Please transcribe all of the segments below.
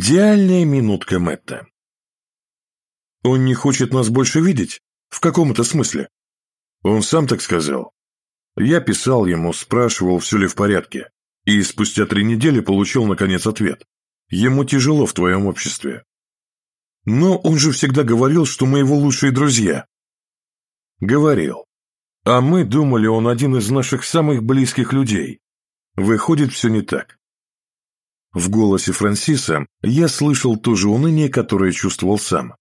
Идеальная минутка Мэтта. Он не хочет нас больше видеть? В каком-то смысле? Он сам так сказал. Я писал ему, спрашивал, все ли в порядке, и спустя три недели получил, наконец, ответ. Ему тяжело в твоем обществе. Но он же всегда говорил, что мы его лучшие друзья. Говорил. А мы думали, он один из наших самых близких людей. Выходит, все не так. В голосе Франсиса я слышал то же уныние, которое чувствовал сам.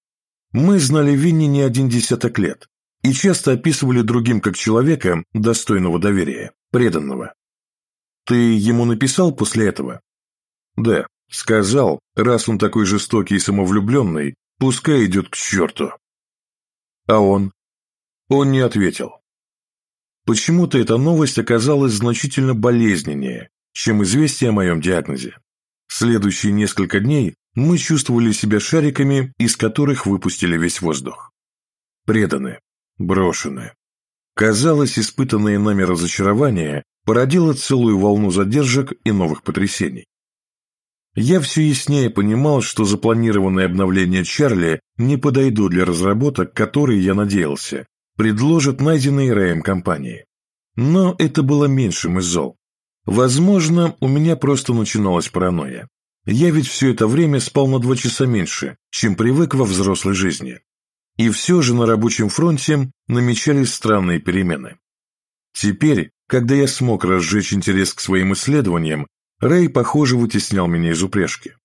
Мы знали Винни не один десяток лет и часто описывали другим как человека, достойного доверия, преданного. Ты ему написал после этого? Да, сказал, раз он такой жестокий и самовлюбленный, пускай идет к черту. А он? Он не ответил. Почему-то эта новость оказалась значительно болезненнее, чем известие о моем диагнозе. Следующие несколько дней мы чувствовали себя шариками, из которых выпустили весь воздух. Преданы, брошены. Казалось, испытанное нами разочарование породило целую волну задержек и новых потрясений. Я все яснее понимал, что запланированные обновления Чарли не подойдут для разработок, которые, я надеялся, предложат найденные Рэем компании. Но это было меньшим из зол. Возможно, у меня просто начиналась паранойя. Я ведь все это время спал на два часа меньше, чем привык во взрослой жизни. И все же на рабочем фронте намечались странные перемены. Теперь, когда я смог разжечь интерес к своим исследованиям, Рэй, похоже, вытеснял меня из упряжки.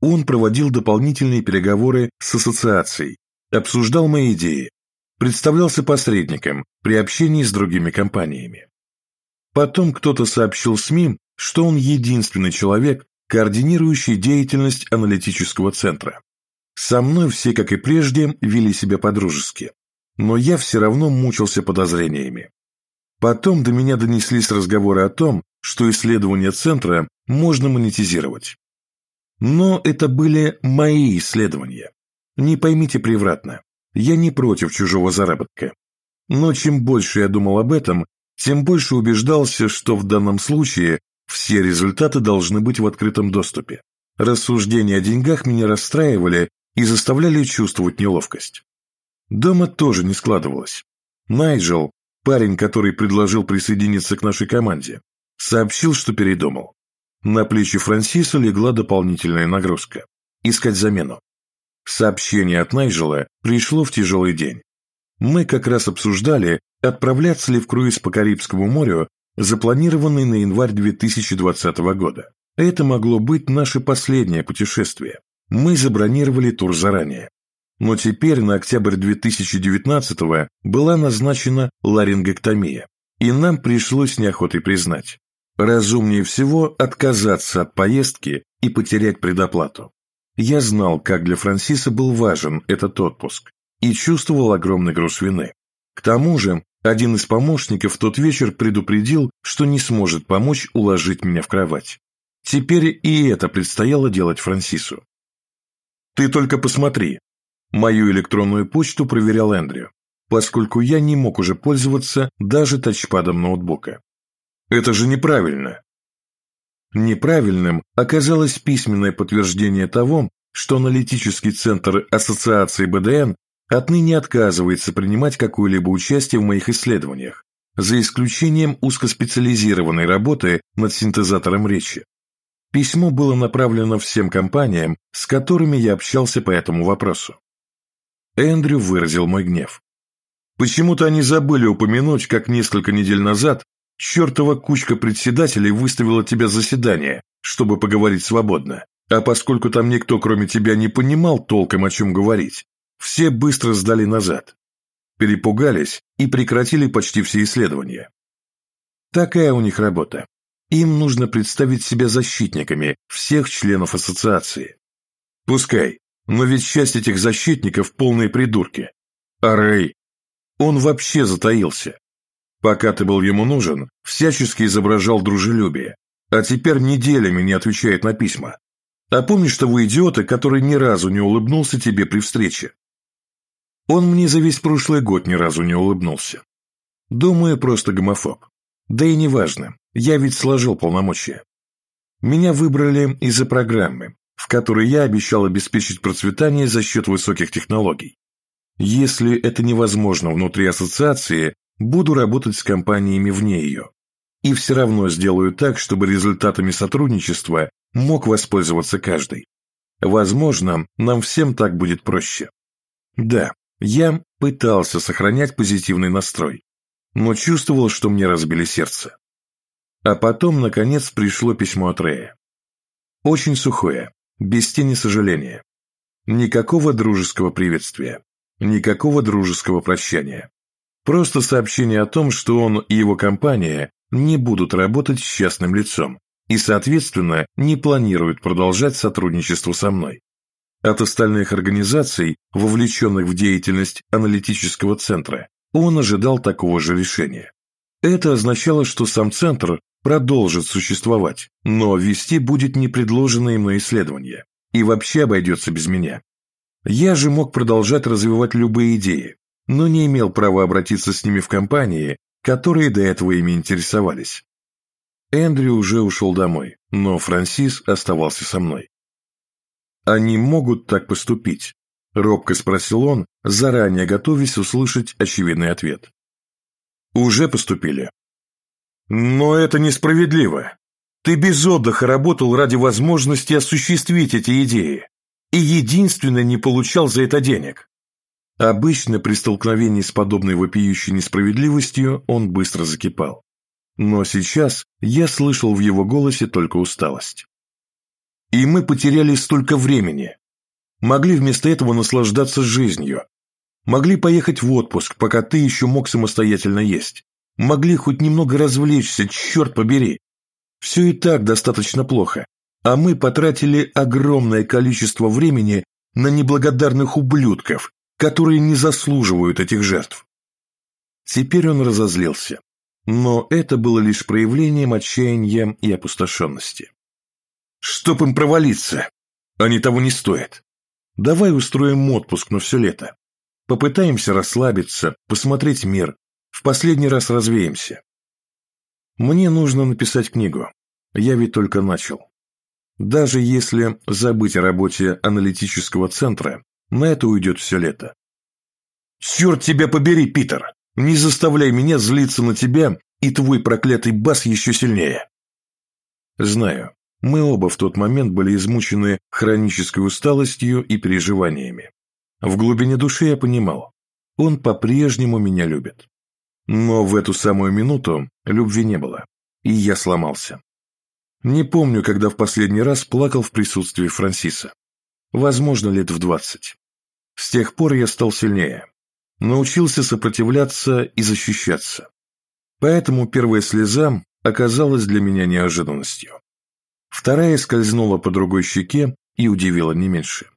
Он проводил дополнительные переговоры с ассоциацией, обсуждал мои идеи, представлялся посредником при общении с другими компаниями. Потом кто-то сообщил СМИ, что он единственный человек, координирующий деятельность аналитического центра. Со мной все, как и прежде, вели себя по-дружески, но я все равно мучился подозрениями. Потом до меня донеслись разговоры о том, что исследования центра можно монетизировать. Но это были мои исследования. Не поймите превратно, я не против чужого заработка. Но чем больше я думал об этом, тем больше убеждался, что в данном случае все результаты должны быть в открытом доступе. Рассуждения о деньгах меня расстраивали и заставляли чувствовать неловкость. Дома тоже не складывалось. Найджел, парень, который предложил присоединиться к нашей команде, сообщил, что передумал. На плечи Франсиса легла дополнительная нагрузка – искать замену. Сообщение от Найджела пришло в тяжелый день. Мы как раз обсуждали, отправляться ли в круиз по Карибскому морю, запланированный на январь 2020 года. Это могло быть наше последнее путешествие. Мы забронировали тур заранее. Но теперь на октябрь 2019 была назначена ларингоктомия, и нам пришлось неохотой признать. Разумнее всего отказаться от поездки и потерять предоплату. Я знал, как для Франсиса был важен этот отпуск, и чувствовал огромный груз вины. К тому же, один из помощников в тот вечер предупредил, что не сможет помочь уложить меня в кровать. Теперь и это предстояло делать Франсису. «Ты только посмотри». Мою электронную почту проверял Эндрю, поскольку я не мог уже пользоваться даже тачпадом ноутбука. «Это же неправильно». Неправильным оказалось письменное подтверждение того, что аналитический центр Ассоциации БДН отныне отказывается принимать какое-либо участие в моих исследованиях, за исключением узкоспециализированной работы над синтезатором речи. Письмо было направлено всем компаниям, с которыми я общался по этому вопросу. Эндрю выразил мой гнев. Почему-то они забыли упомянуть, как несколько недель назад чертова кучка председателей выставила тебя заседание, чтобы поговорить свободно. А поскольку там никто, кроме тебя, не понимал толком, о чем говорить, все быстро сдали назад, перепугались и прекратили почти все исследования. Такая у них работа. Им нужно представить себя защитниками всех членов ассоциации. Пускай, но ведь часть этих защитников полные придурки. А Рэй, он вообще затаился. Пока ты был ему нужен, всячески изображал дружелюбие, а теперь неделями не отвечает на письма. А помнишь того идиота, который ни разу не улыбнулся тебе при встрече? Он мне за весь прошлый год ни разу не улыбнулся. Думаю, просто гомофоб. Да и неважно, я ведь сложил полномочия. Меня выбрали из-за программы, в которой я обещал обеспечить процветание за счет высоких технологий. Если это невозможно внутри ассоциации, буду работать с компаниями вне ее. И все равно сделаю так, чтобы результатами сотрудничества мог воспользоваться каждый. Возможно, нам всем так будет проще. Да, я пытался сохранять позитивный настрой, но чувствовал, что мне разбили сердце. А потом, наконец, пришло письмо от Рея. Очень сухое, без тени сожаления. Никакого дружеского приветствия, никакого дружеского прощания. Просто сообщение о том, что он и его компания не будут работать с частным лицом и, соответственно, не планируют продолжать сотрудничество со мной. От остальных организаций, вовлеченных в деятельность аналитического центра, он ожидал такого же решения. Это означало, что сам центр продолжит существовать, но вести будет не предложенное им исследование и вообще обойдется без меня. Я же мог продолжать развивать любые идеи, но не имел права обратиться с ними в компании, которые до этого ими интересовались. Эндрю уже ушел домой, но Франсис оставался со мной. «Они могут так поступить?» – робко спросил он, заранее готовясь услышать очевидный ответ. «Уже поступили». «Но это несправедливо. Ты без отдыха работал ради возможности осуществить эти идеи и единственно не получал за это денег. Обычно при столкновении с подобной вопиющей несправедливостью он быстро закипал. Но сейчас я слышал в его голосе только усталость. И мы потеряли столько времени. Могли вместо этого наслаждаться жизнью. Могли поехать в отпуск, пока ты еще мог самостоятельно есть. Могли хоть немного развлечься, черт побери. Все и так достаточно плохо а мы потратили огромное количество времени на неблагодарных ублюдков, которые не заслуживают этих жертв. Теперь он разозлился, но это было лишь проявлением отчаяния и опустошенности. «Чтоб им провалиться! Они того не стоят! Давай устроим отпуск на все лето. Попытаемся расслабиться, посмотреть мир, в последний раз развеемся. Мне нужно написать книгу. Я ведь только начал. Даже если забыть о работе аналитического центра, на это уйдет все лето. «Черт тебя побери, Питер! Не заставляй меня злиться на тебя и твой проклятый бас еще сильнее!» Знаю, мы оба в тот момент были измучены хронической усталостью и переживаниями. В глубине души я понимал, он по-прежнему меня любит. Но в эту самую минуту любви не было, и я сломался. Не помню, когда в последний раз плакал в присутствии Франсиса. Возможно, лет в двадцать. С тех пор я стал сильнее. Научился сопротивляться и защищаться. Поэтому первая слеза оказалась для меня неожиданностью. Вторая скользнула по другой щеке и удивила не меньше.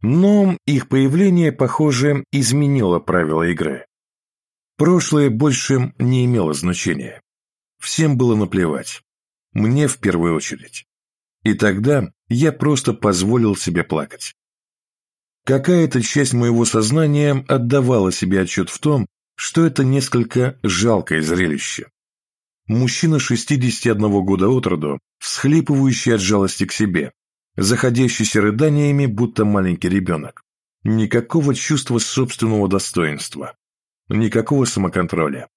Но их появление, похоже, изменило правила игры. Прошлое больше не имело значения. Всем было наплевать. Мне в первую очередь. И тогда я просто позволил себе плакать. Какая-то часть моего сознания отдавала себе отчет в том, что это несколько жалкое зрелище. Мужчина 61 года от роду, всхлипывающий от жалости к себе, заходящийся рыданиями, будто маленький ребенок. Никакого чувства собственного достоинства, никакого самоконтроля,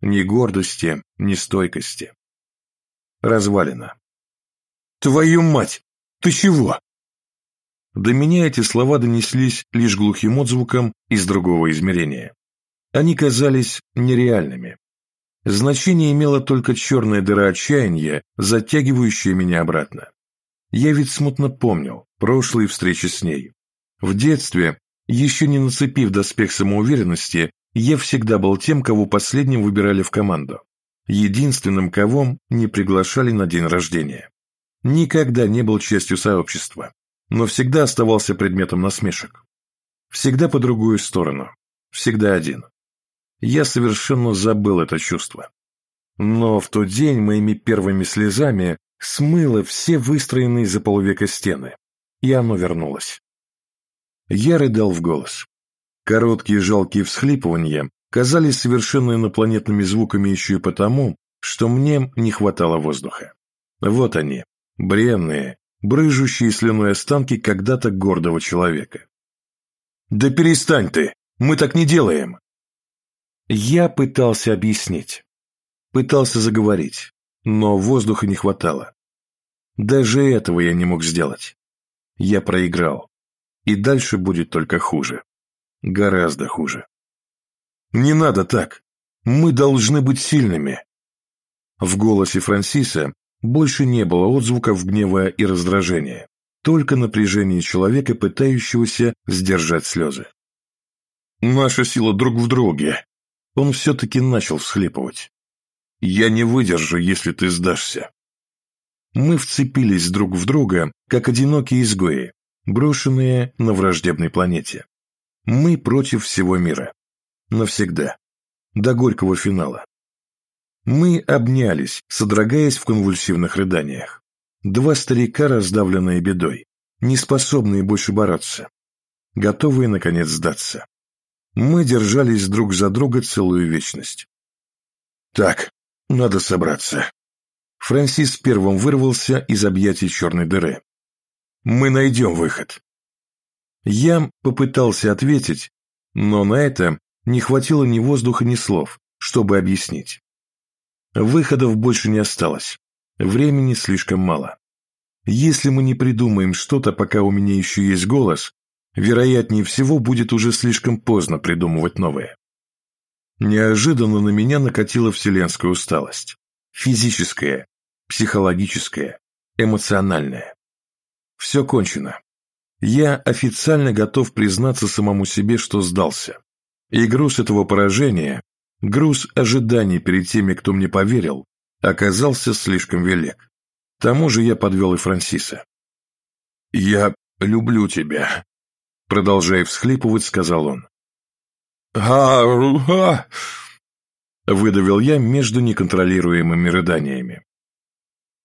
ни гордости, ни стойкости развалина. «Твою мать! Ты чего?» До меня эти слова донеслись лишь глухим отзвуком из другого измерения. Они казались нереальными. Значение имела только черная дыра отчаяния, затягивающая меня обратно. Я ведь смутно помнил прошлые встречи с ней. В детстве, еще не нацепив доспех самоуверенности, я всегда был тем, кого последним выбирали в команду единственным, кого не приглашали на день рождения. Никогда не был частью сообщества, но всегда оставался предметом насмешек. Всегда по другую сторону, всегда один. Я совершенно забыл это чувство. Но в тот день моими первыми слезами смыло все выстроенные за полвека стены, и оно вернулось. Я рыдал в голос. Короткие жалкие всхлипывания казались совершенно инопланетными звуками еще и потому, что мне не хватало воздуха. Вот они, бренные, брыжущие слюной останки когда-то гордого человека. «Да перестань ты! Мы так не делаем!» Я пытался объяснить, пытался заговорить, но воздуха не хватало. Даже этого я не мог сделать. Я проиграл, и дальше будет только хуже. Гораздо хуже. «Не надо так! Мы должны быть сильными!» В голосе Франсиса больше не было отзвуков гнева и раздражения, только напряжение человека, пытающегося сдержать слезы. «Наша сила друг в друге!» Он все-таки начал всхлипывать. «Я не выдержу, если ты сдашься». Мы вцепились друг в друга, как одинокие изгои, брошенные на враждебной планете. Мы против всего мира. Навсегда. До горького финала. Мы обнялись, содрогаясь в конвульсивных рыданиях. Два старика, раздавленные бедой, не способные больше бороться, готовые, наконец, сдаться. Мы держались друг за друга целую вечность. «Так, надо собраться». Франсис первым вырвался из объятий черной дыры. «Мы найдем выход». Я попытался ответить, но на это не хватило ни воздуха, ни слов, чтобы объяснить. Выходов больше не осталось. Времени слишком мало. Если мы не придумаем что-то, пока у меня еще есть голос, вероятнее всего будет уже слишком поздно придумывать новое. Неожиданно на меня накатила вселенская усталость. Физическая, психологическая, эмоциональная. Все кончено. Я официально готов признаться самому себе, что сдался. И груз этого поражения, груз ожиданий перед теми, кто мне поверил, оказался слишком велик. К тому же я подвел и Франсиса. «Я люблю тебя», — продолжая всхлипывать, сказал он. «Га-га!» — выдавил я между неконтролируемыми рыданиями.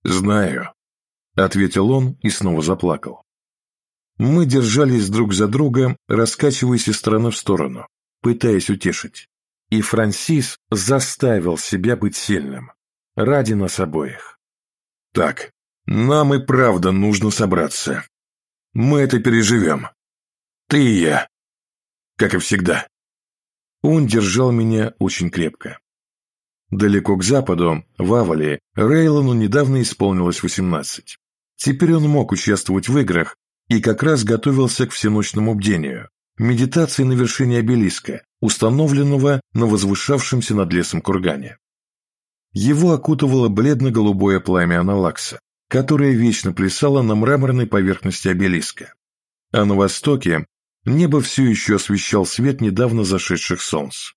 «Знаю», — ответил он и снова заплакал. Мы держались друг за друга, раскачиваясь из стороны в сторону, пытаясь утешить. И Франсис заставил себя быть сильным. Ради нас обоих. Так, нам и правда нужно собраться. Мы это переживем. Ты и я. Как и всегда. Он держал меня очень крепко. Далеко к западу, в Авале, Рейлону недавно исполнилось 18. Теперь он мог участвовать в играх и как раз готовился к всеночному бдению, медитации на вершине обелиска, установленного на возвышавшемся над лесом кургане. Его окутывало бледно-голубое пламя аналакса, которое вечно плясало на мраморной поверхности обелиска. А на востоке небо все еще освещал свет недавно зашедших солнц.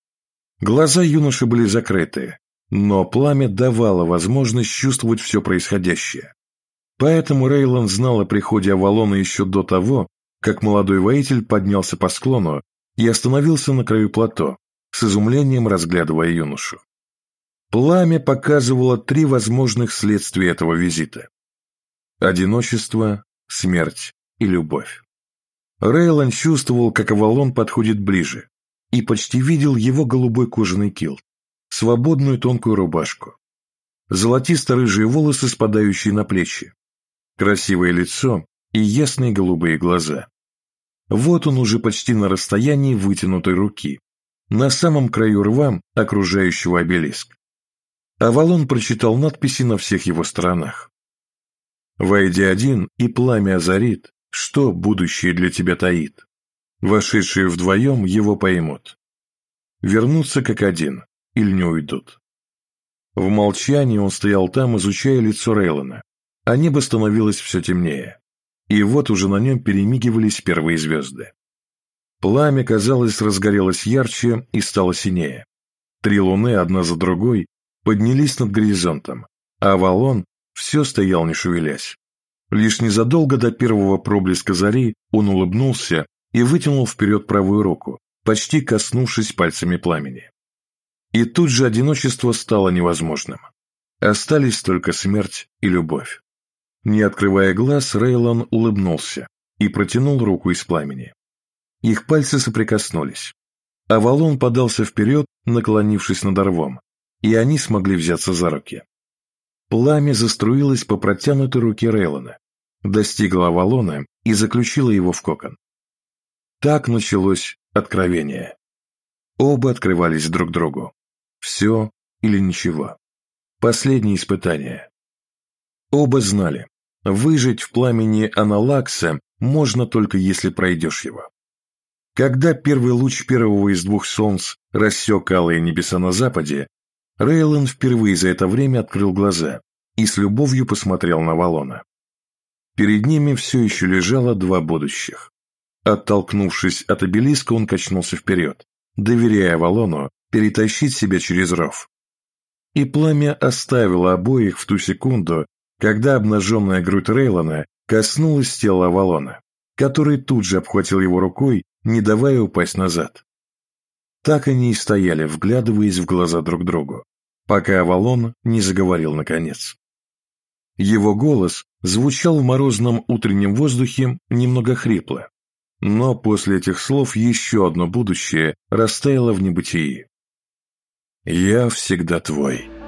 Глаза юноши были закрыты, но пламя давало возможность чувствовать все происходящее. Поэтому Рейланд знал о приходе Авалона еще до того, как молодой воитель поднялся по склону и остановился на краю плато, с изумлением разглядывая юношу. Пламя показывало три возможных следствия этого визита. Одиночество, смерть и любовь. Рейлан чувствовал, как Авалон подходит ближе, и почти видел его голубой кожаный килт, свободную тонкую рубашку, золотисто-рыжие волосы, спадающие на плечи, красивое лицо и ясные голубые глаза. Вот он уже почти на расстоянии вытянутой руки, на самом краю рва, окружающего обелиск. Авалон прочитал надписи на всех его сторонах. «Войди один, и пламя озарит, что будущее для тебя таит. Вошедшие вдвоем его поймут. Вернутся как один, или не уйдут». В молчании он стоял там, изучая лицо Рейлона, а небо становилось все темнее и вот уже на нем перемигивались первые звезды. Пламя, казалось, разгорелось ярче и стало синее. Три луны, одна за другой, поднялись над горизонтом, а Авалон все стоял не шевелясь. Лишь незадолго до первого проблеска зари он улыбнулся и вытянул вперед правую руку, почти коснувшись пальцами пламени. И тут же одиночество стало невозможным. Остались только смерть и любовь. Не открывая глаз, Рейлон улыбнулся и протянул руку из пламени. Их пальцы соприкоснулись. Авалон подался вперед, наклонившись над рвом, и они смогли взяться за руки. Пламя заструилось по протянутой руке Рейлона, достигла Авалона и заключила его в кокон. Так началось откровение. Оба открывались друг другу. Все или ничего. Последнее испытание. Оба знали, выжить в пламени аналакса можно только если пройдешь его. Когда первый луч первого из двух солнц рассек алые небеса на западе, Рейлан впервые за это время открыл глаза и с любовью посмотрел на Валона. Перед ними все еще лежало два будущих. Оттолкнувшись от обелиска, он качнулся вперед, доверяя Валону перетащить себя через ров. И пламя оставило обоих в ту секунду, когда обнаженная грудь Рейлона коснулась тела Авалона, который тут же обхватил его рукой, не давая упасть назад. Так они и стояли, вглядываясь в глаза друг другу, пока Авалон не заговорил наконец. Его голос звучал в морозном утреннем воздухе немного хрипло, но после этих слов еще одно будущее растаяло в небытии. «Я всегда твой».